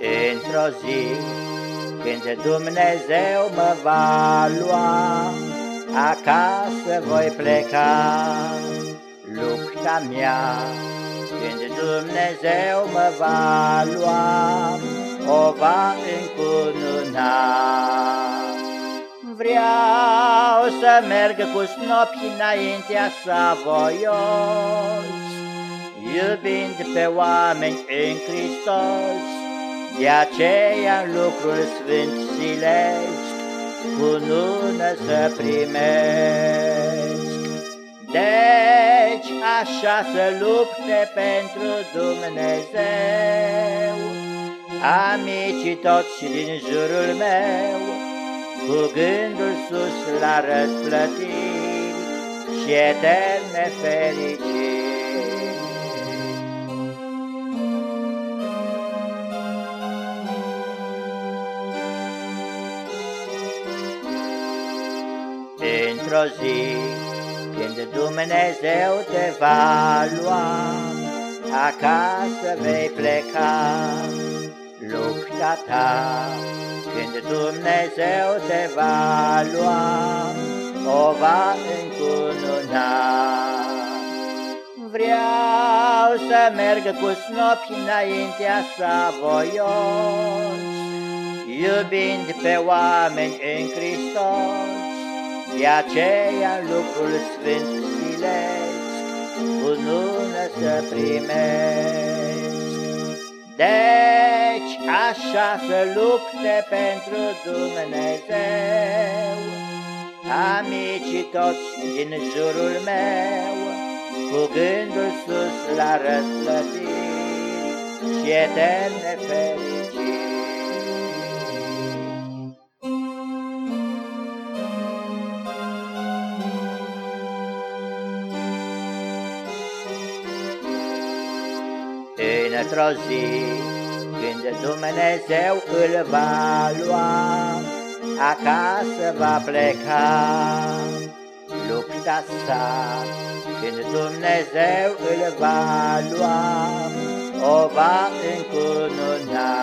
Într-o zi, când Dumnezeu mă va lua, Acasă voi pleca, lupta mea. Când Dumnezeu mă va lua, O va încununa. Vreau să merg cu snopi înaintea sa voios, Iubind pe oameni în Hristos, de aceea în lucrul sfânt silesc, cu nună să primesc. Deci așa să lupte pentru Dumnezeu, amicii toți din jurul meu, cu gândul sus la răsplătiri și eterne fericiri. Într-o zi, când Dumnezeu te va lua, acasă vei pleca. Lupta ta, când Dumnezeu te va lua, o va încununa. Vreau să merg cu snopi înaintea sa voios, Iubind pe oameni în Hristos, de aceea lucrul sfânt silesc, cu nună să primesc. Deci așa să lupte pentru Dumnezeu, Amicii toți din jurul meu, Cu gândul sus la răsplătiri și eterne fericiri. Într-o zi, când Dumnezeu îl va lua, Acasă va pleca lupta sa. Când Dumnezeu îl va lua, O va încununa.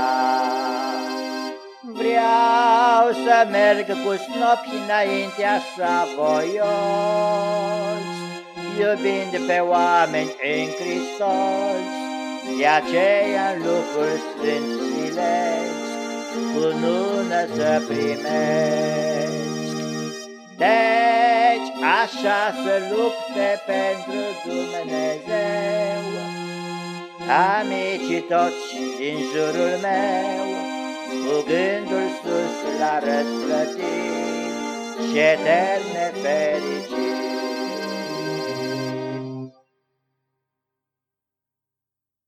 Vreau să merg cu snopi înaintea sa voios, Iubind pe oameni în Hristos, de aceea în lucrul sfânt silesc, cu nună să primesc. Deci așa să lupte pentru Dumnezeu, Amicii toți din jurul meu, Cu gândul sus la răsplătiri și eterne fericiri.